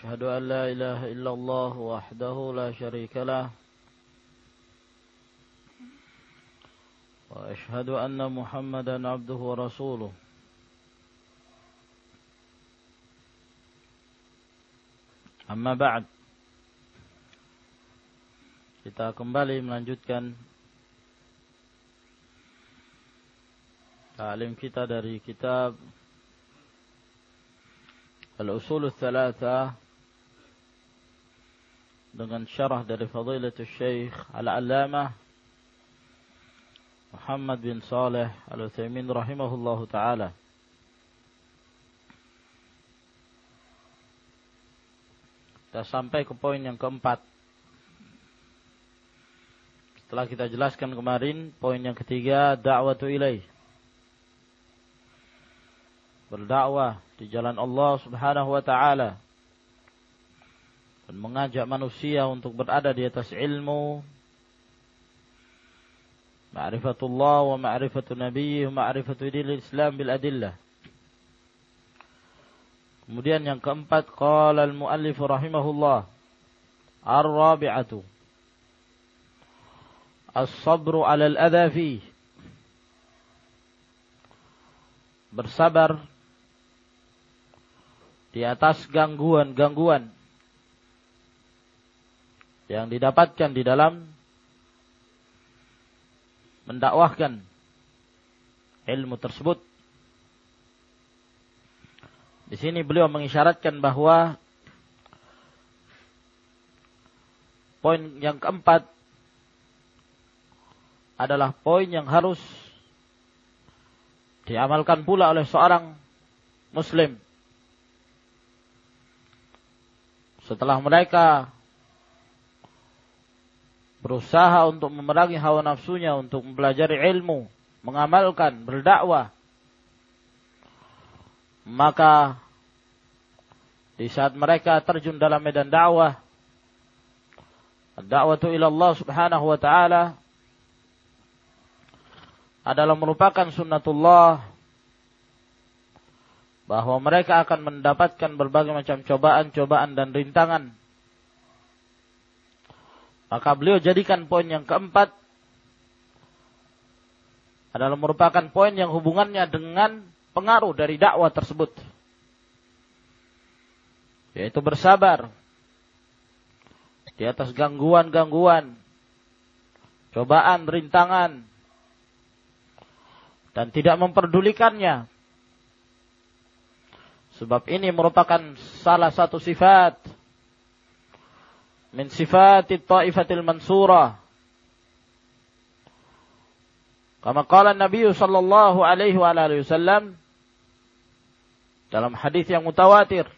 أشهد أن لا إله إلا الله وحده لا شريك له وأشهد أن محمدا عبده ورسوله. Amma ba'd Kita kembali melanjutkan Ta'lim kita dari kitab Al-Usul Al-Thalatha dengan syarah dari Fadilatul Syekh Al-Allamah Muhammad bin Saleh Al-Utsaimin rahimahullahu taala. Kita sampai ke poin yang keempat. Setelah kita jelaskan kemarin, poin yang ketiga, da'watu ilaih. Berdakwah di jalan Allah subhanahu wa ta'ala. Dan mengajak manusia untuk berada di atas ilmu. Ma'rifatullah wa ma'rifatu nabiyih wa ma'rifatu dinil islam bil adillah. Kemudian yang keempat, qala al-muallif rahimahullah. Ar-rabi'atu. As-sabru 'ala al-adha fi. Bersabar di atas gangguan-gangguan yang didapatkan di dalam mendakwahkan ilmu tersebut. Di sini beliau mengisyaratkan bahwa poin yang keempat adalah poin yang harus diamalkan pula oleh seorang muslim Setelah mereka berusaha untuk memerangi hawa nafsunya untuk mempelajari ilmu, mengamalkan, berdakwah, maka di saat mereka terjun dalam medan dakwah, dakwah ila Allah Subhanahu wa taala adalah merupakan sunnatullah bahwa mereka akan mendapatkan berbagai macam cobaan-cobaan dan rintangan. Maka beliau jadikan poin yang keempat. Adalah merupakan poin yang hubungannya dengan pengaruh dari dakwah tersebut. Yaitu bersabar. Di atas gangguan-gangguan, cobaan, rintangan, dan tidak memperdulikannya. Sebab ini merupakan salah satu sifat min sifat ta'ifatil mansurah. Kama qala Nabi sallallahu alaihi wa alihi wasallam dalam hadis yang mutawatir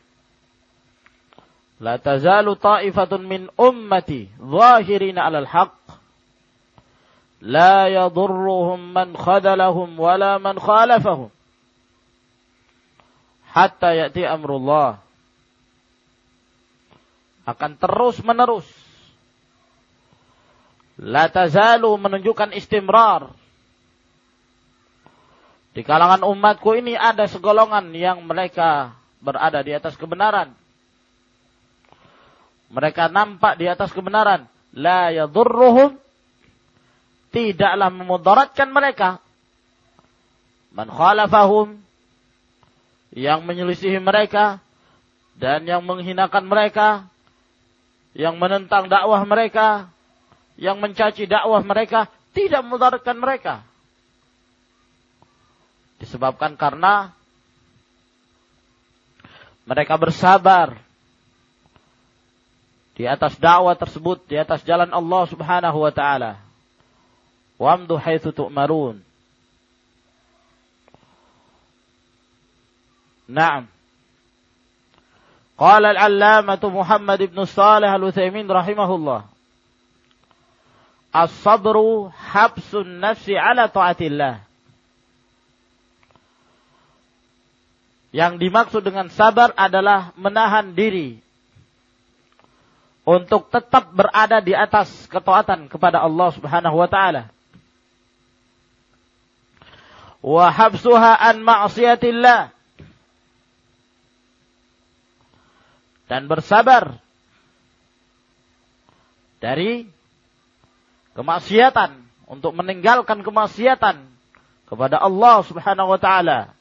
La tazalu ta'ifatun min ummati zahirina 'alal haqq la yadurruhum man khadalahum wala man khalafahum hatta ya'ti amrullah akan terus menerus. La tazalu menunjukkan istimrar. Di kalangan umatku ini ada segolongan yang mereka berada di atas kebenaran. Mereka nampak di atas kebenaran. La yadurruhum. Tidaklah memudaratkan mereka. Man khalafahum. Yang menyelisihi mereka dan yang menghinakan mereka, yang menentang dakwah mereka, yang mencaci dakwah mereka, tidak memudaratkan mereka. Disebabkan karena mereka bersabar di atas dakwah tersebut, di atas jalan Allah Subhanahu wa taala. Wamdu haitsu tu'marun. Naam. Qala al-allamatu Muhammad ibn Salih al-Uthaymin rahimahullah. As-sabru habsun nafsi ala ta'atillah. Yang dimaksud dengan sabar adalah menahan diri untuk tetap berada di atas ketaatan kepada Allah Subhanahu wa taala. Wa habsuha an ma'siyatillah dan bersabar dari kemaksiatan untuk meninggalkan kemaksiatan kepada Allah Subhanahu wa taala.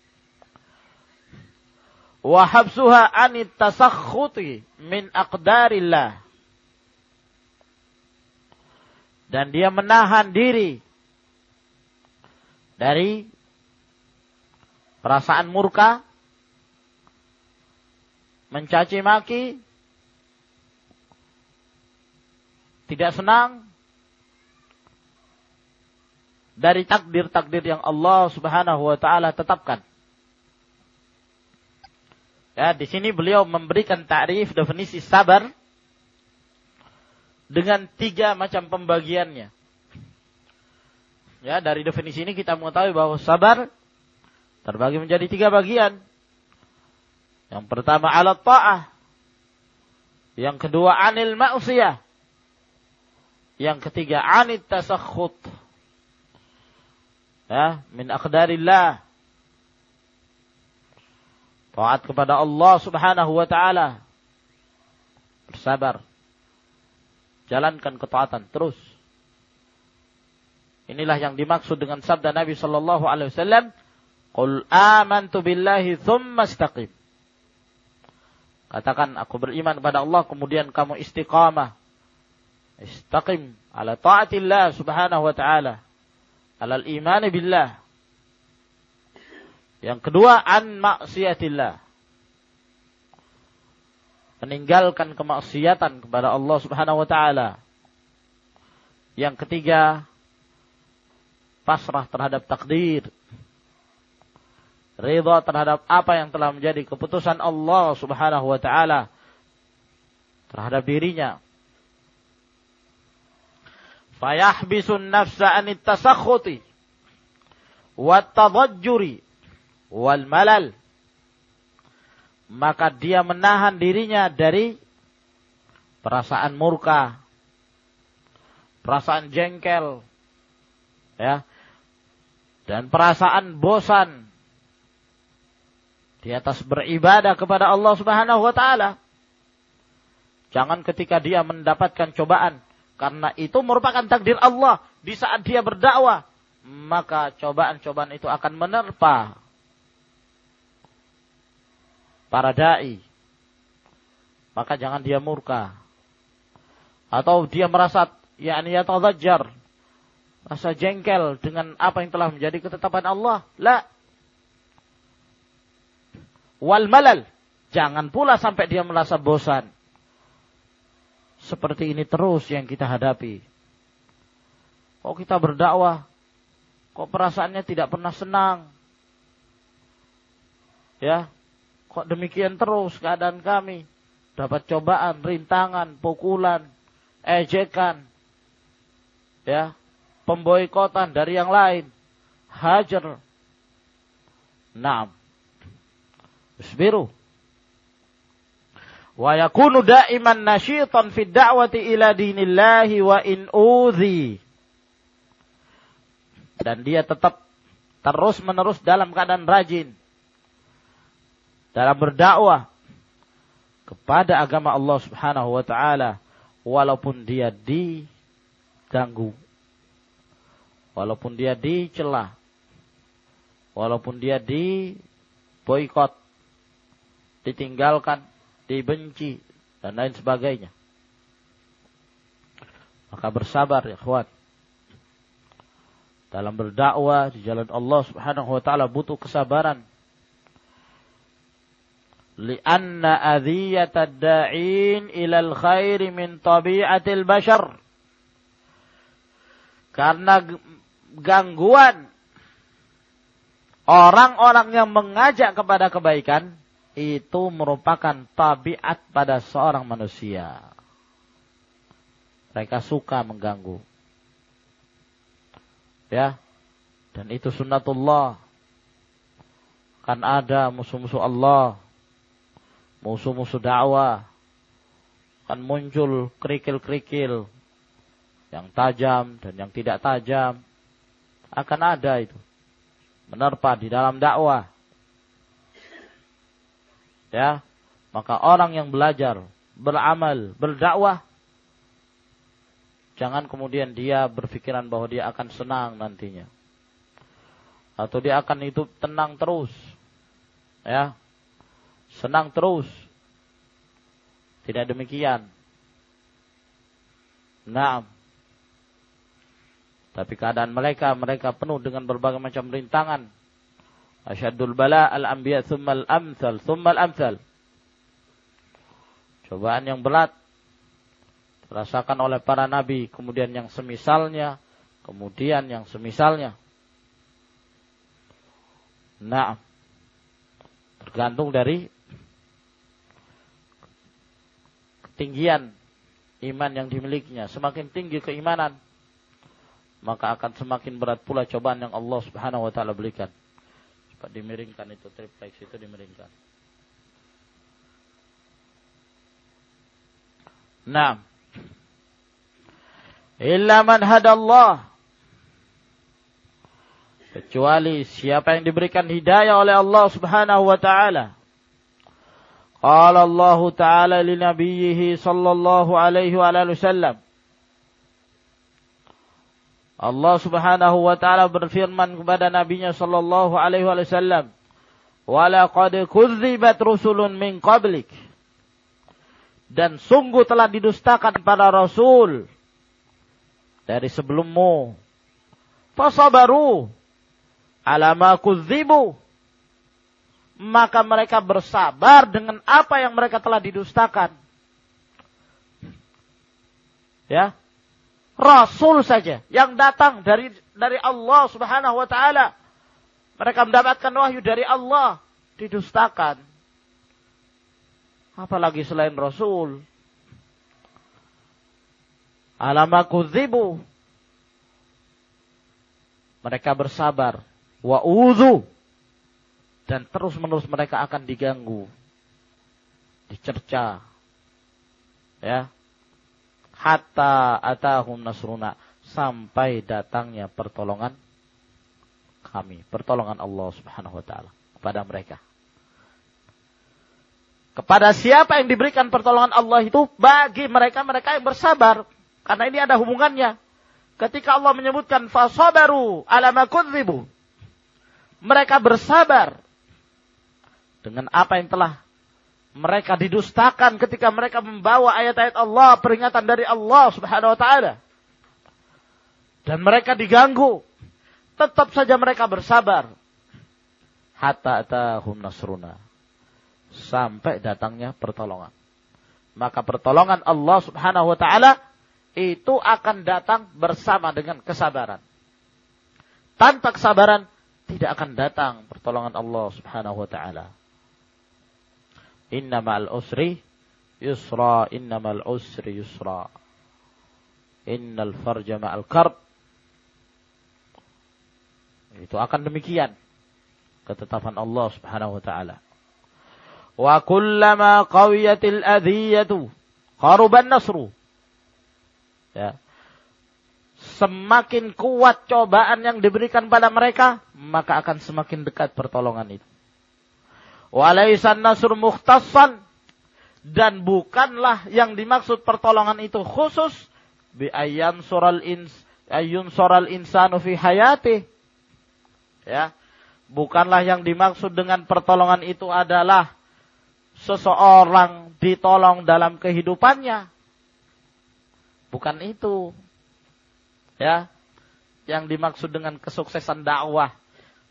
Wa habsuha anit tasakhuti min aqdarillah. Dan dia menahan diri dari perasaan murka mencaci maki, tidak senang dari takdir-takdir yang Allah Subhanahu wa taala tetapkan. Ya, di sini beliau memberikan tarif definisi sabar dengan tiga macam pembagiannya. Ya, dari definisi ini kita mengetahui bahwa sabar terbagi menjadi tiga bagian. Yang pertama alat ta'ah. Yang kedua anil ma'usiyah. Yang ketiga anit tasakhut. Ya, min akdarillah. Taat kepada Allah subhanahu wa ta'ala. Bersabar. Jalankan ketaatan terus. Inilah yang dimaksud dengan sabda Nabi sallallahu alaihi wasallam, "Qul amantu billahi thumma istaqim." Katakan aku beriman kepada Allah kemudian kamu istiqamah. Istaqim ala taatillah subhanahu wa ta'ala. Ala iman billah. Yang kedua an maksiatillah. Meninggalkan kemaksiatan kepada Allah subhanahu wa ta'ala. Yang ketiga pasrah terhadap takdir ridha terhadap apa yang telah menjadi keputusan Allah Subhanahu wa taala terhadap dirinya. Fayahbisun nafsa anit tasakhuti wat tadajjuri wal malal. Maka dia menahan dirinya dari perasaan murka, perasaan jengkel, ya, dan perasaan bosan di atas beribadah kepada Allah Subhanahu wa taala. Jangan ketika dia mendapatkan cobaan karena itu merupakan takdir Allah di saat dia berdakwah, maka cobaan-cobaan itu akan menerpa para dai. Maka jangan dia murka. Atau dia merasa yakni yatadzajjar, rasa jengkel dengan apa yang telah menjadi ketetapan Allah. La, wal malal. Jangan pula sampai dia merasa bosan. Seperti ini terus yang kita hadapi. Kok kita berdakwah, kok perasaannya tidak pernah senang. Ya, kok demikian terus keadaan kami. Dapat cobaan, rintangan, pukulan, ejekan. Ya, pemboikotan dari yang lain. Hajar. Nah, Isbiru. Wa yakunu da'iman nasyitan fi da'wati ila dinillahi wa in udhi. Dan dia tetap terus menerus dalam keadaan rajin. Dalam berdakwah kepada agama Allah subhanahu wa ta'ala. Walaupun dia diganggu. Walaupun dia dicela. Walaupun dia di boykot ditinggalkan, dibenci, dan lain sebagainya. Maka bersabar ya kawan. Dalam berdakwah di jalan Allah subhanahu wa ta'ala butuh kesabaran. Lianna adhiyata da'in ilal khairi min tabi'atil bashar. Karena gangguan orang-orang yang mengajak kepada kebaikan itu merupakan tabiat pada seorang manusia. Mereka suka mengganggu. Ya. Dan itu sunnatullah. Kan ada musuh-musuh Allah. Musuh-musuh dakwah. Kan muncul kerikil-kerikil. Yang tajam dan yang tidak tajam. Akan ada itu. Menerpa di dalam dakwah ya Maka orang yang belajar, beramal, berdakwah, jangan kemudian dia berpikiran bahwa dia akan senang nantinya. Atau dia akan hidup tenang terus. Ya. Senang terus. Tidak demikian. Nah, tapi keadaan mereka, mereka penuh dengan berbagai macam rintangan. Asyadul bala al-anbiya thumma al-amthal, thumma al-amthal. Cobaan yang berat dirasakan oleh para nabi, kemudian yang semisalnya, kemudian yang semisalnya. Nah, tergantung dari ketinggian iman yang dimilikinya. Semakin tinggi keimanan, maka akan semakin berat pula cobaan yang Allah Subhanahu wa taala berikan. Cepat dimiringkan itu triplex itu dimiringkan. Nah. Illa man hadallah. Kecuali siapa yang diberikan hidayah oleh Allah Subhanahu wa taala. Qala Allah Ta'ala li nabiyhi sallallahu alaihi wa alihi wasallam Allah Subhanahu wa taala berfirman kepada nabinya sallallahu alaihi wasallam, "Wa laqad kudzibat rusulun min qablik." Dan sungguh telah didustakan para rasul dari sebelummu. Fasabaru ala ma kudzibu. Maka mereka bersabar dengan apa yang mereka telah didustakan. Ya, Rasul saja yang datang dari dari Allah Subhanahu wa taala. Mereka mendapatkan wahyu dari Allah didustakan. Apalagi selain Rasul. Alamakudzibu. Mereka bersabar. Wa udhu. Dan terus menerus mereka akan diganggu. Dicerca. Ya hatta atahum nasruna sampai datangnya pertolongan kami, pertolongan Allah Subhanahu wa taala kepada mereka. Kepada siapa yang diberikan pertolongan Allah itu bagi mereka-mereka yang bersabar. Karena ini ada hubungannya. Ketika Allah menyebutkan fasabaru ala ma Mereka bersabar dengan apa yang telah mereka didustakan ketika mereka membawa ayat-ayat Allah, peringatan dari Allah Subhanahu wa taala. Dan mereka diganggu. Tetap saja mereka bersabar. Hatta atahum nasruna. Sampai datangnya pertolongan. Maka pertolongan Allah Subhanahu wa taala itu akan datang bersama dengan kesabaran. Tanpa kesabaran tidak akan datang pertolongan Allah Subhanahu wa taala. Inna ma'al usri yusra, inna ma'al usri yusra. Innal farja ma'al karb. Itu akan demikian. Ketetapan Allah subhanahu wa ta'ala. Wa kullama qawiyatil adhiyatu qaruban nasru. Ya. Semakin kuat cobaan yang diberikan pada mereka, maka akan semakin dekat pertolongan itu. Walaisan nasr mukhtassan. Dan bukanlah yang dimaksud pertolongan itu khusus. Bi ayyan sural ins ayun sural insanu fi hayati. Ya. Bukanlah yang dimaksud dengan pertolongan itu adalah seseorang ditolong dalam kehidupannya. Bukan itu. Ya. Yang dimaksud dengan kesuksesan dakwah.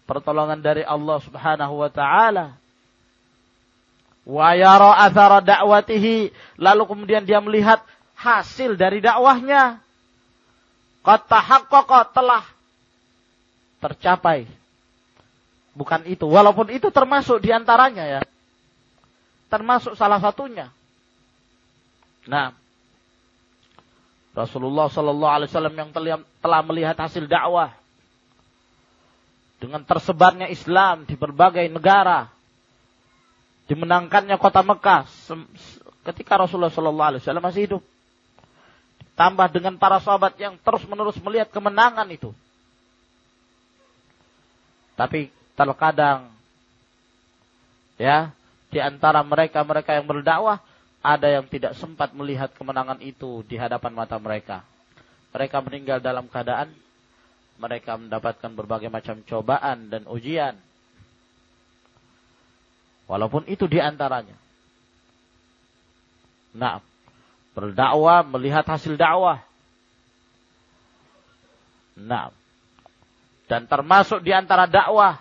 Pertolongan dari Allah Subhanahu wa taala wa yara athara da'watihi. Lalu kemudian dia melihat hasil dari dakwahnya. Qad tahaqqaqa telah tercapai. Bukan itu. Walaupun itu termasuk di antaranya ya. Termasuk salah satunya. Nah Rasulullah Shallallahu Alaihi Wasallam yang telah melihat hasil dakwah dengan tersebarnya Islam di berbagai negara dimenangkannya kota Mekah ketika Rasulullah Shallallahu Alaihi Wasallam masih hidup. Tambah dengan para sahabat yang terus menerus melihat kemenangan itu. Tapi terkadang ya di antara mereka-mereka yang berdakwah ada yang tidak sempat melihat kemenangan itu di hadapan mata mereka. Mereka meninggal dalam keadaan mereka mendapatkan berbagai macam cobaan dan ujian. Walaupun itu di antaranya. Nah, berdakwah melihat hasil dakwah. Nah, dan termasuk di antara dakwah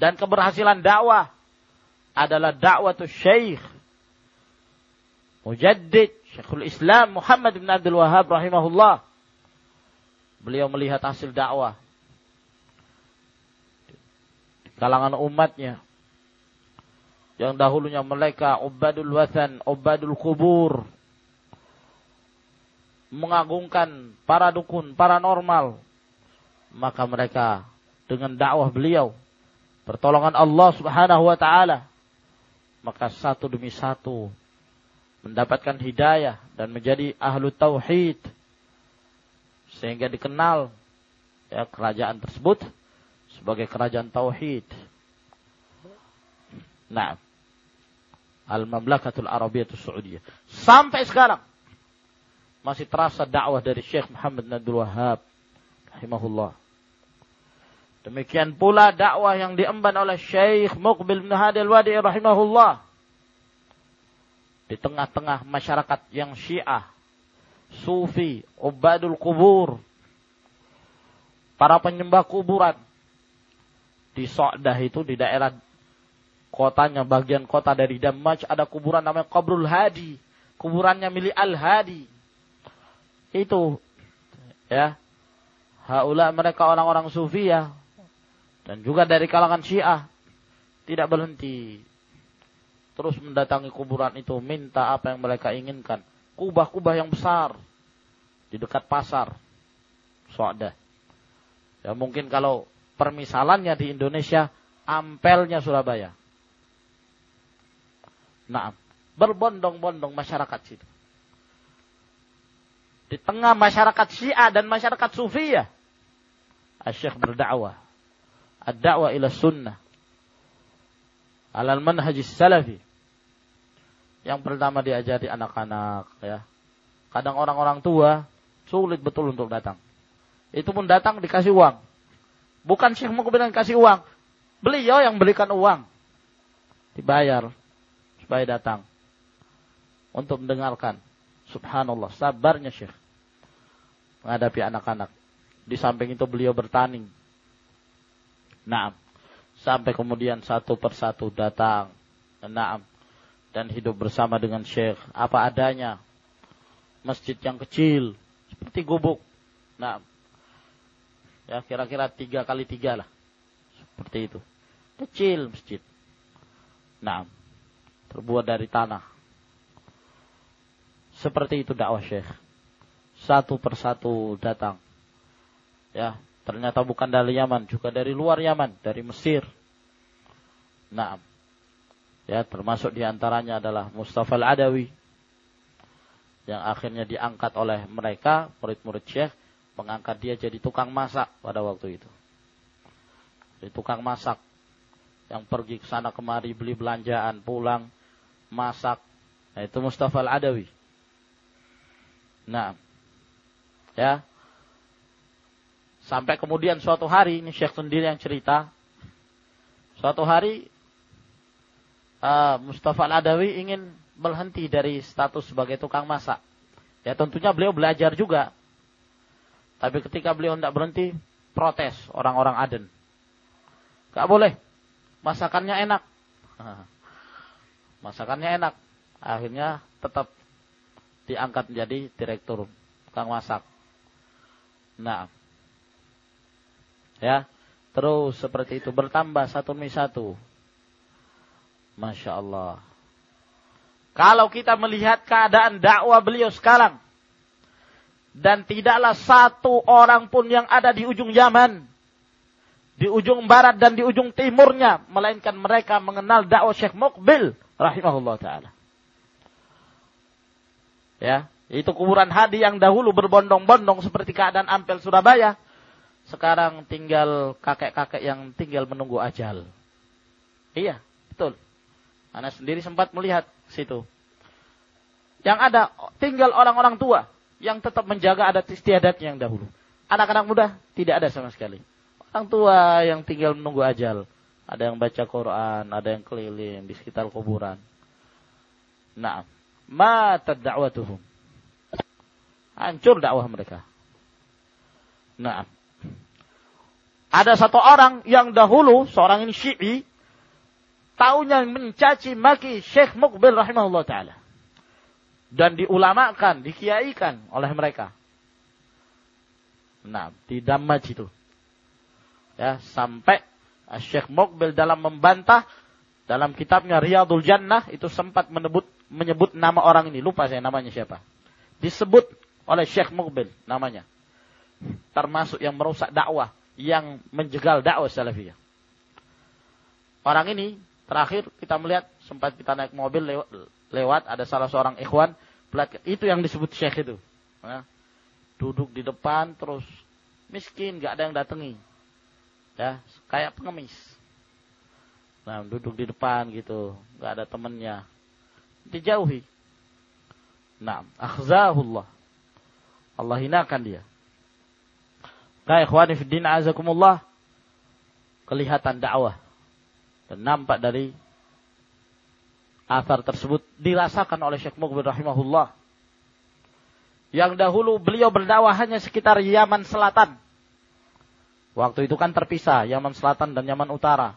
dan keberhasilan dakwah adalah dakwah syekh Mujaddid Syekhul Islam Muhammad bin Abdul Wahab rahimahullah. Beliau melihat hasil dakwah kalangan umatnya yang dahulunya mereka ubadul wathan, ubadul kubur, mengagungkan para dukun, para normal, maka mereka dengan dakwah beliau, pertolongan Allah Subhanahu wa taala, maka satu demi satu mendapatkan hidayah dan menjadi ahlu tauhid. Sehingga dikenal ya kerajaan tersebut sebagai kerajaan tauhid. Nah, Al-Mamlakatul Arabiyatus Saudiyah. Sampai sekarang masih terasa dakwah dari Syekh Muhammad Nadul Wahab rahimahullah. Demikian pula dakwah yang diemban oleh Syekh Muqbil bin Hadi Al-Wadi rahimahullah. Di tengah-tengah masyarakat yang Syiah, Sufi, Ubadul Kubur, para penyembah kuburan. Di So'dah itu di daerah kotanya, bagian kota dari Damaj ada kuburan namanya Qabrul Hadi. Kuburannya milik Al-Hadi. Itu ya. Haula mereka orang-orang sufi ya. Dan juga dari kalangan Syiah tidak berhenti. Terus mendatangi kuburan itu minta apa yang mereka inginkan. Kubah-kubah yang besar di dekat pasar. Soada. Ya mungkin kalau permisalannya di Indonesia ampelnya Surabaya. Nah, berbondong-bondong masyarakat situ. Di tengah masyarakat Syiah dan masyarakat Sufiyah. Asyik berdakwah. Ad-da'wah ila sunnah. Alal manhaj salafi. Yang pertama diajari anak-anak ya. Kadang orang-orang tua sulit betul untuk datang. Itu pun datang dikasih uang. Bukan Syekh Mukbil yang kasih uang. Beliau yang berikan uang. Dibayar supaya datang untuk mendengarkan. Subhanallah, sabarnya Syekh menghadapi anak-anak. Di samping itu beliau bertanding. Naam. Sampai kemudian satu persatu datang. Naam. Dan hidup bersama dengan Syekh. Apa adanya. Masjid yang kecil. Seperti gubuk. Naam. Ya kira-kira tiga kali tiga lah. Seperti itu. Kecil masjid. Naam terbuat dari tanah. Seperti itu dakwah Syekh. Satu persatu datang. Ya, ternyata bukan dari Yaman, juga dari luar Yaman, dari Mesir. Nah, ya termasuk di antaranya adalah Mustafa Al-Adawi yang akhirnya diangkat oleh mereka murid-murid Syekh mengangkat dia jadi tukang masak pada waktu itu. Jadi tukang masak yang pergi ke sana kemari beli belanjaan pulang masak. Nah, itu Mustafa Al-Adawi. Nah, ya. Sampai kemudian suatu hari, ini Syekh sendiri yang cerita. Suatu hari, uh, Mustafa Al-Adawi ingin berhenti dari status sebagai tukang masak. Ya tentunya beliau belajar juga. Tapi ketika beliau tidak berhenti, protes orang-orang Aden. Gak boleh. Masakannya enak. Masakannya enak. Akhirnya tetap diangkat menjadi direktur tukang masak. Nah, ya, terus seperti itu bertambah satu demi satu. Masya Allah. Kalau kita melihat keadaan dakwah beliau sekarang, dan tidaklah satu orang pun yang ada di ujung Yaman, di ujung barat dan di ujung timurnya, melainkan mereka mengenal dakwah Syekh Mukbil rahimahullah taala. Ya, itu kuburan hadi yang dahulu berbondong-bondong seperti keadaan Ampel Surabaya. Sekarang tinggal kakek-kakek yang tinggal menunggu ajal. Iya, betul. Anak sendiri sempat melihat situ. Yang ada tinggal orang-orang tua yang tetap menjaga adat istiadatnya yang dahulu. Anak-anak muda tidak ada sama sekali. Orang tua yang tinggal menunggu ajal. Ada yang baca Quran, ada yang keliling di sekitar kuburan. Nah, mata da'watuhum. Hancur dakwah mereka. Nah, ada satu orang yang dahulu, seorang ini syi'i, tahunya mencaci maki Syekh Mukbil rahimahullah ta'ala. Dan diulamakan, dikiaikan oleh mereka. Nah, di Dammaj itu. Ya, sampai Syekh Mukbil dalam membantah dalam kitabnya Riyadul Jannah itu sempat menyebut menyebut nama orang ini, lupa saya namanya siapa. Disebut oleh Syekh Mukbil namanya. Termasuk yang merusak dakwah, yang menjegal dakwah salafiyah. Orang ini terakhir kita melihat sempat kita naik mobil lewat, lewat ada salah seorang ikhwan itu yang disebut syekh itu. Ya duduk di depan terus miskin, gak ada yang datangi. Ya, kayak pengemis. Nah, duduk di depan gitu, gak ada temennya. Dijauhi. Nah, akhzahullah. Allah hinakan dia. Kayak ikhwani fiddin azakumullah. Kelihatan dakwah. Dan nampak dari asar tersebut dirasakan oleh Syekh Mukbir rahimahullah yang dahulu beliau berdakwah hanya sekitar Yaman Selatan. Waktu itu kan terpisah Yaman Selatan dan Yaman Utara.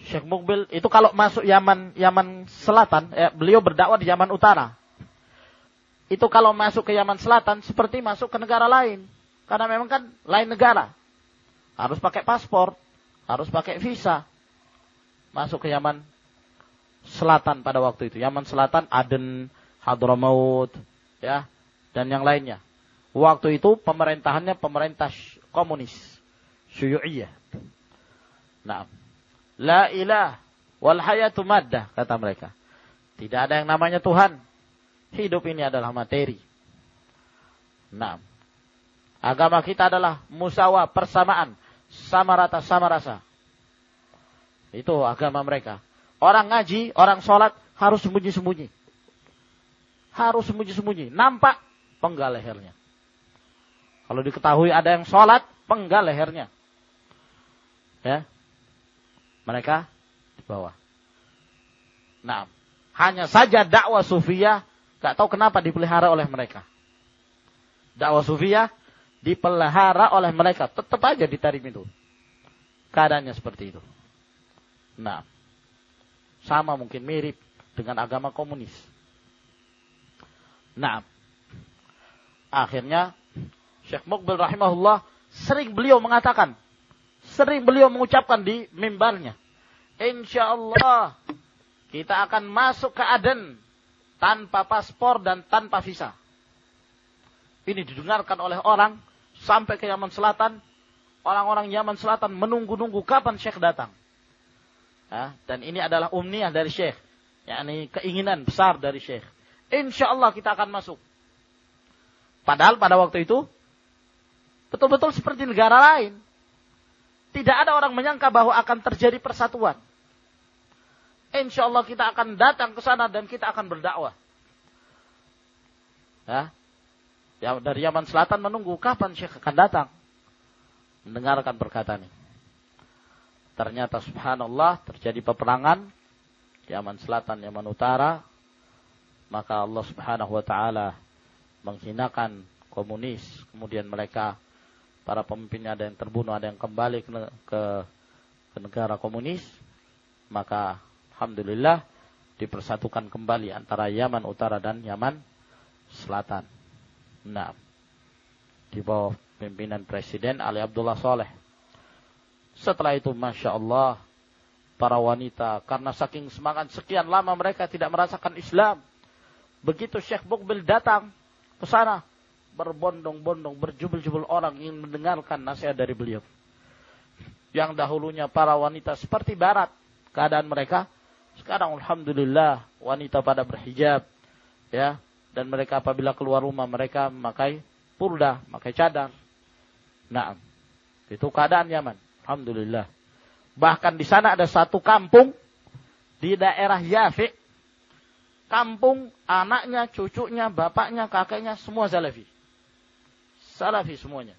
Syekh Mukbil itu kalau masuk Yaman Yaman Selatan, eh, beliau berdakwah di Yaman Utara. Itu kalau masuk ke Yaman Selatan seperti masuk ke negara lain. Karena memang kan lain negara. Harus pakai paspor, harus pakai visa. Masuk ke Yaman Selatan pada waktu itu. Yaman Selatan, Aden, Hadramaut, ya dan yang lainnya. Waktu itu pemerintahannya pemerintah komunis, syuyu'iyah. Nah, la ilah wal hayatu maddah kata mereka. Tidak ada yang namanya Tuhan. Hidup ini adalah materi. Nah, agama kita adalah musawa persamaan, sama rata sama rasa. Itu agama mereka. Orang ngaji, orang sholat harus sembunyi-sembunyi harus sembunyi-sembunyi. Nampak penggal lehernya. Kalau diketahui ada yang sholat, penggal lehernya. Ya. Mereka di bawah. Nah, hanya saja dakwah sufiyah gak tahu kenapa dipelihara oleh mereka. Dakwah sufiyah dipelihara oleh mereka, tetap aja ditarik itu. Keadaannya seperti itu. Nah, sama mungkin mirip dengan agama komunis. Nah, akhirnya Syekh Mukbil rahimahullah sering beliau mengatakan, sering beliau mengucapkan di mimbarnya, Insya Allah kita akan masuk ke Aden tanpa paspor dan tanpa visa. Ini didengarkan oleh orang sampai ke Yaman Selatan. Orang-orang Yaman Selatan menunggu-nunggu kapan Syekh datang. Ya, dan ini adalah umniah dari Syekh. yakni keinginan besar dari Syekh insya Allah kita akan masuk. Padahal pada waktu itu, betul-betul seperti negara lain. Tidak ada orang menyangka bahwa akan terjadi persatuan. Insya Allah kita akan datang ke sana dan kita akan berdakwah. Ya. ya dari Yaman Selatan menunggu kapan Syekh akan datang. Mendengarkan perkataan ini. Ternyata subhanallah terjadi peperangan. Yaman Selatan, Yaman Utara maka Allah Subhanahu wa taala menghinakan komunis, kemudian mereka para pemimpinnya ada yang terbunuh, ada yang kembali ke, ke, ke negara komunis, maka alhamdulillah dipersatukan kembali antara Yaman Utara dan Yaman Selatan. Nah, di bawah pimpinan Presiden Ali Abdullah Saleh. Setelah itu, masya Allah, para wanita karena saking semangat sekian lama mereka tidak merasakan Islam, Begitu Syekh Mukbil datang ke sana, berbondong-bondong, berjubel-jubel orang ingin mendengarkan nasihat dari beliau. Yang dahulunya para wanita seperti barat keadaan mereka, sekarang alhamdulillah wanita pada berhijab ya dan mereka apabila keluar rumah mereka memakai purda, memakai cadar. Nah, itu keadaan nyaman. Alhamdulillah. Bahkan di sana ada satu kampung di daerah Yafi, kampung, anaknya, cucunya, bapaknya, kakeknya, semua salafi. Salafi semuanya.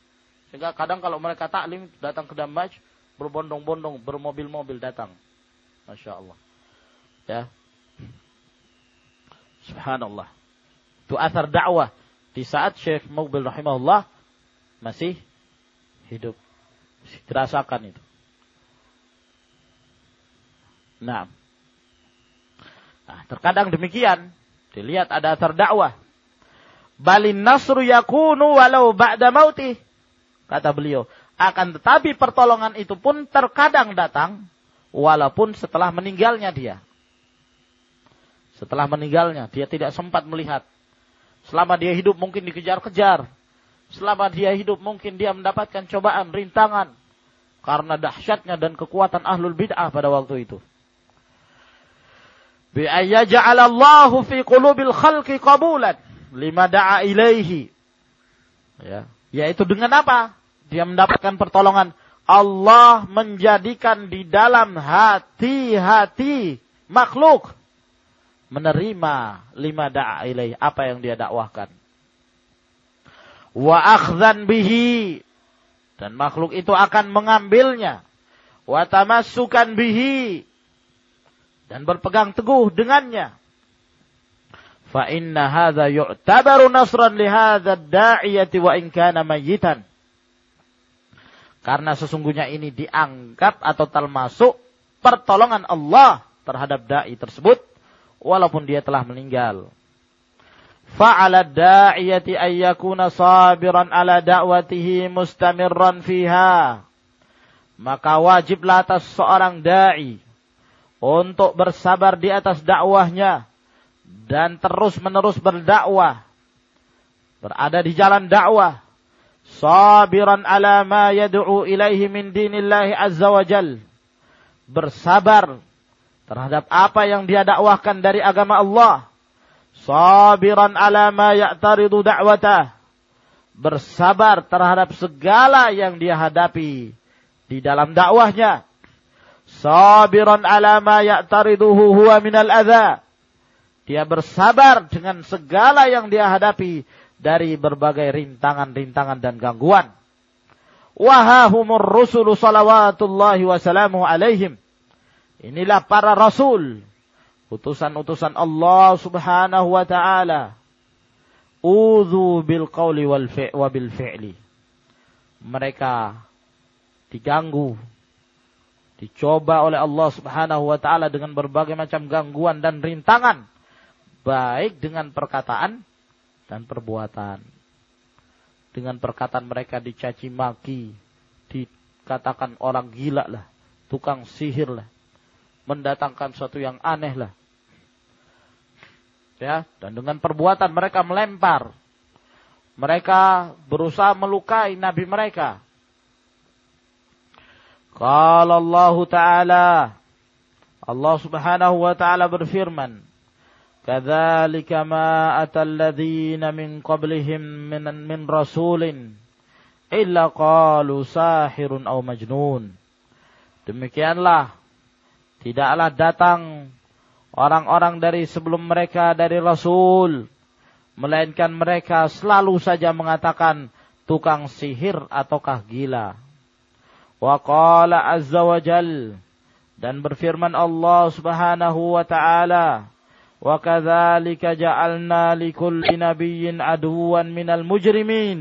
Sehingga kadang kalau mereka taklim, datang ke Damaj, berbondong-bondong, bermobil-mobil datang. Masya Allah. Ya. Subhanallah. Itu asar dakwah. Di saat Syekh Mubil rahimahullah masih hidup. Masih dirasakan itu. Nah. nah, terkadang demikian. Dilihat ada asar dakwah. Balin nasru yakunu walau ba'da mautih. Kata beliau. Akan tetapi pertolongan itu pun terkadang datang walaupun setelah meninggalnya dia. Setelah meninggalnya dia tidak sempat melihat. Selama dia hidup mungkin dikejar-kejar. Selama dia hidup mungkin dia mendapatkan cobaan, rintangan karena dahsyatnya dan kekuatan ahlul bid'ah pada waktu itu. Bi ayyaja'alallahu fi qulubil khalqi qabulan lima da'a ilaihi. Ya, yaitu dengan apa? dia mendapatkan pertolongan. Allah menjadikan di dalam hati-hati makhluk menerima lima da'a ilaih apa yang dia dakwahkan. Wa akhzan bihi dan makhluk itu akan mengambilnya. Wa tamassukan bihi dan berpegang teguh dengannya. Fa inna hadza yu'tabaru nasran li hadza ad-da'iyati wa in kana mayyitan karena sesungguhnya ini dianggap atau termasuk pertolongan Allah terhadap dai tersebut walaupun dia telah meninggal. Fa'ala da'iyati ayyakuna sabiran ala da'watihi mustamirran fiha. Maka wajiblah atas seorang da'i untuk bersabar di atas dakwahnya dan terus menerus berdakwah. Berada di jalan dakwah sabiran ala ma yad'u ilaihi min dinillahi azza wa jal. Bersabar terhadap apa yang dia dakwahkan dari agama Allah. Sabiran ala ma ya'taridu da'watah. Bersabar terhadap segala yang dia hadapi di dalam dakwahnya. Sabiran ala ma ya'tariduhu huwa minal adha. Dia bersabar dengan segala yang dia hadapi dari berbagai rintangan-rintangan dan gangguan. Wahahumur rusulu salawatullahi wasalamu alaihim. Inilah para rasul. Utusan-utusan Allah subhanahu wa ta'ala. Udhu bil qawli wal fi' wa bil fi'li. Mereka diganggu. Dicoba oleh Allah subhanahu wa ta'ala dengan berbagai macam gangguan dan rintangan. Baik dengan perkataan dan perbuatan. Dengan perkataan mereka dicaci maki, dikatakan orang gila lah, tukang sihir lah, mendatangkan sesuatu yang aneh lah. Ya, dan dengan perbuatan mereka melempar. Mereka berusaha melukai nabi mereka. Qala Allah Ta'ala Allah Subhanahu wa taala berfirman كذلك ما أتى الذين من قبلهم من من رسول إلا قالوا ساحر أو مجنون demikianlah tidaklah datang orang-orang dari sebelum mereka dari rasul melainkan mereka selalu saja mengatakan tukang sihir ataukah gila wa qala azza wa jal dan berfirman Allah Subhanahu wa taala وكذلك جعلنا لكل نبي عدوا من المجرمين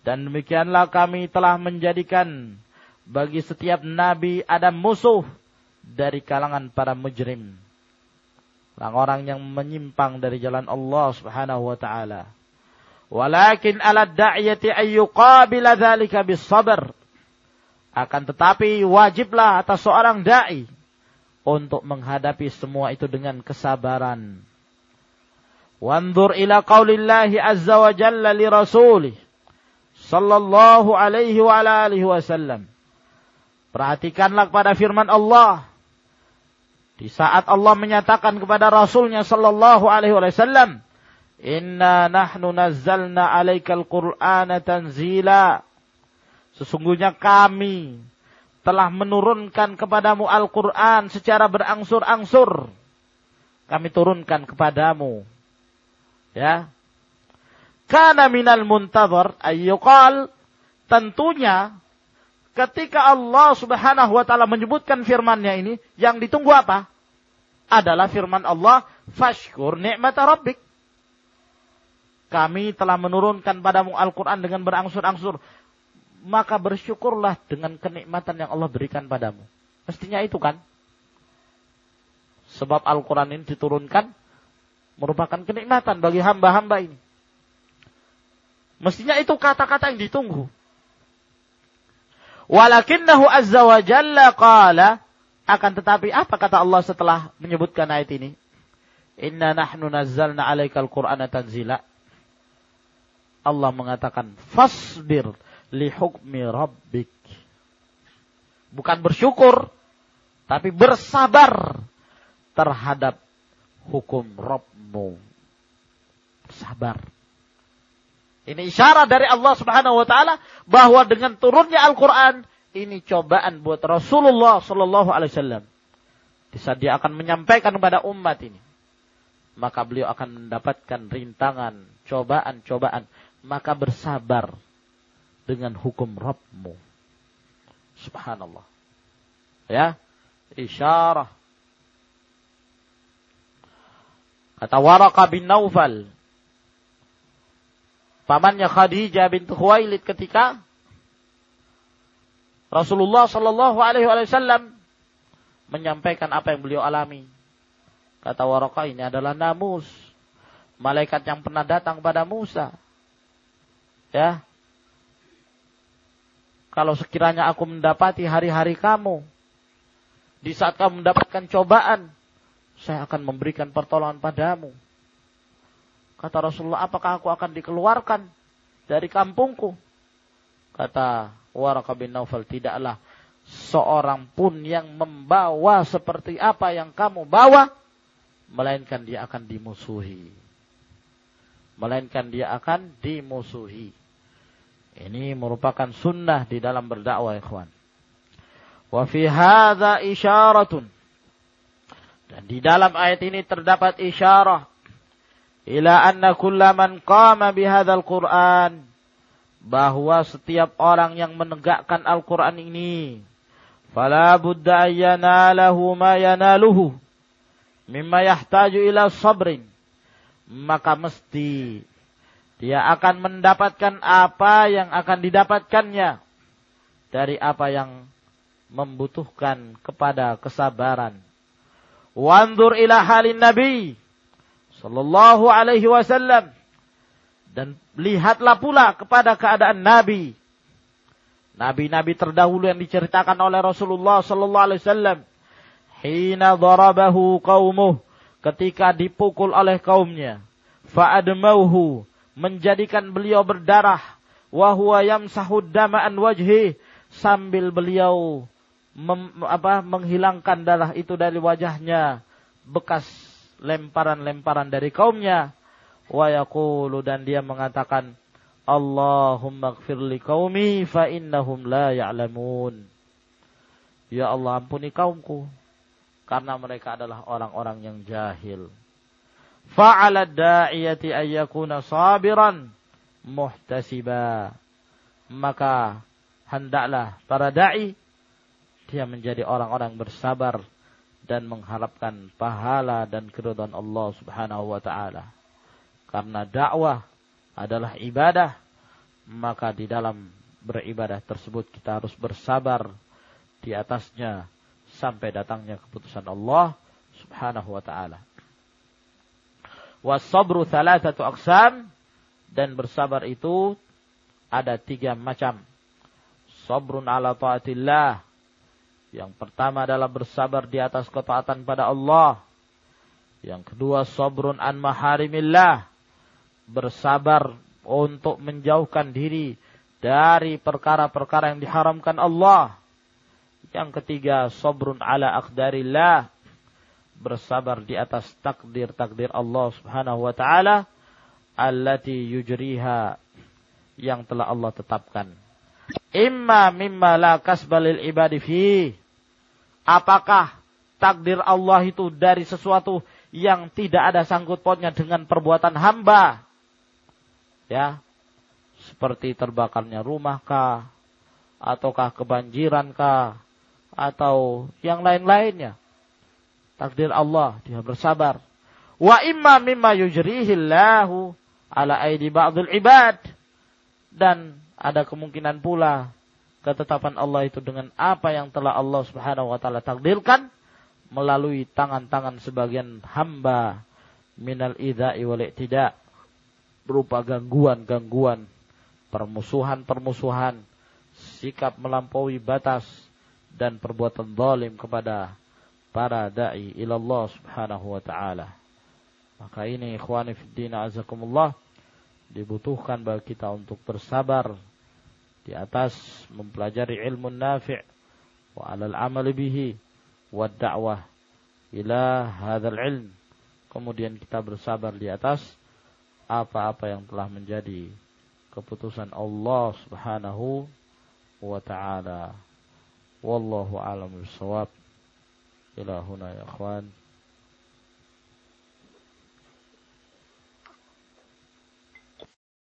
dan demikianlah kami telah menjadikan bagi setiap nabi ada musuh dari kalangan para mujrim orang-orang yang menyimpang dari jalan Allah Subhanahu wa taala walakin ala da'yati ayyuqabila dzalika bis sabr akan tetapi wajiblah atas seorang dai untuk menghadapi semua itu dengan kesabaran. Wanzur ila qaulillahi azza wa jalla li rasulih sallallahu alaihi wa alihi wasallam. Perhatikanlah kepada firman Allah di saat Allah menyatakan kepada Rasulnya sallallahu alaihi wasallam, "Inna nahnu nazzalna 'alaikal Qur'ana tanzila." Sesungguhnya kami telah menurunkan kepadamu Al-Quran secara berangsur-angsur. Kami turunkan kepadamu. Ya. Kana minal muntazar ayyuqal. Tentunya ketika Allah subhanahu wa ta'ala menyebutkan firmannya ini, yang ditunggu apa? Adalah firman Allah, Fashkur ni'mata rabbik. Kami telah menurunkan padamu Al-Quran dengan berangsur-angsur maka bersyukurlah dengan kenikmatan yang Allah berikan padamu. Mestinya itu kan. Sebab Al-Quran ini diturunkan merupakan kenikmatan bagi hamba-hamba ini. Mestinya itu kata-kata yang ditunggu. Walakinnahu azza wa jalla qala akan tetapi apa kata Allah setelah menyebutkan ayat ini? Inna nahnu nazzalna alaikal qur'ana tanzila. Allah mengatakan fasbir li hukmi rabbik. Bukan bersyukur, tapi bersabar terhadap hukum Rabbmu. Sabar. Ini isyarat dari Allah Subhanahu wa taala bahwa dengan turunnya Al-Qur'an ini cobaan buat Rasulullah sallallahu alaihi wasallam. Di saat dia akan menyampaikan kepada umat ini, maka beliau akan mendapatkan rintangan, cobaan-cobaan, maka bersabar dengan hukum Rabbmu. Subhanallah. Ya, isyarah. Kata Waraka bin Naufal. Pamannya Khadijah bin Khuwailid ketika Rasulullah Shallallahu Alaihi Wasallam menyampaikan apa yang beliau alami. Kata Waraka ini adalah namus, malaikat yang pernah datang pada Musa. Ya, kalau sekiranya aku mendapati hari-hari kamu, di saat kamu mendapatkan cobaan, saya akan memberikan pertolongan padamu. Kata Rasulullah, apakah aku akan dikeluarkan dari kampungku? Kata Waraka bin Naufal, tidaklah seorang pun yang membawa seperti apa yang kamu bawa, melainkan dia akan dimusuhi. Melainkan dia akan dimusuhi. Ini merupakan sunnah di dalam berdakwah ikhwan. Wa fi hadza isyaratun. Dan di dalam ayat ini terdapat isyarah ila anna kullaman qama bihadzal Qur'an bahwa setiap orang yang menegakkan Al-Qur'an ini fala budda ayyanalahu ma yanaluhu mimma yahtaju ila sabrin maka mesti dia akan mendapatkan apa yang akan didapatkannya dari apa yang membutuhkan kepada kesabaran. Wandur ila halin Nabi sallallahu alaihi wasallam dan lihatlah pula kepada keadaan Nabi. Nabi-nabi terdahulu yang diceritakan oleh Rasulullah sallallahu alaihi wasallam hina darabahu qaumuh ketika dipukul oleh kaumnya fa'admauhu menjadikan beliau berdarah wa huwa yamsahud dama'an wajhi sambil beliau mem, apa menghilangkan darah itu dari wajahnya bekas lemparan-lemparan dari kaumnya. Wa yaqulu dan dia mengatakan Allahumma gfir li qaumi fa innahum la ya'lamun. Ya Allah ampuni kaumku karena mereka adalah orang-orang yang jahil fa'ala da'iyati ayyakuna sabiran muhtasiba. Maka hendaklah para da'i dia menjadi orang-orang bersabar dan mengharapkan pahala dan keridhaan Allah Subhanahu wa taala. Karena dakwah adalah ibadah, maka di dalam beribadah tersebut kita harus bersabar di atasnya sampai datangnya keputusan Allah Subhanahu wa taala. Wasabru thalathatu aqsam dan bersabar itu ada tiga macam. Sabrun ala taatillah. Yang pertama adalah bersabar di atas ketaatan pada Allah. Yang kedua sabrun an maharimillah. Bersabar untuk menjauhkan diri dari perkara-perkara yang diharamkan Allah. Yang ketiga sabrun ala aqdarillah bersabar di atas takdir-takdir Allah Subhanahu wa taala allati yujriha yang telah Allah tetapkan. Imma mimma la kasbalil ibadi fi. Apakah takdir Allah itu dari sesuatu yang tidak ada sangkut pautnya dengan perbuatan hamba? Ya. Seperti terbakarnya rumah kah? Ataukah kebanjiran kah? Atau yang lain-lainnya. Takdir Allah, dia bersabar. Wa imma mimma yujrihillahu ala aidi ba'dul ibad. Dan ada kemungkinan pula ketetapan Allah itu dengan apa yang telah Allah Subhanahu wa taala takdirkan melalui tangan-tangan sebagian hamba minal idza'i wal tidak berupa gangguan-gangguan, permusuhan-permusuhan, sikap melampaui batas dan perbuatan zalim kepada para dai ilallah subhanahu wa ta'ala. Maka ini ikhwani fiddin azakumullah dibutuhkan bagi kita untuk bersabar di atas mempelajari ilmu nafi' wa alal amal bihi wa da'wah ila hadzal ilm. Kemudian kita bersabar di atas apa-apa yang telah menjadi keputusan Allah Subhanahu wa taala. Wallahu a'lam bissawab ila huna ya ikhwan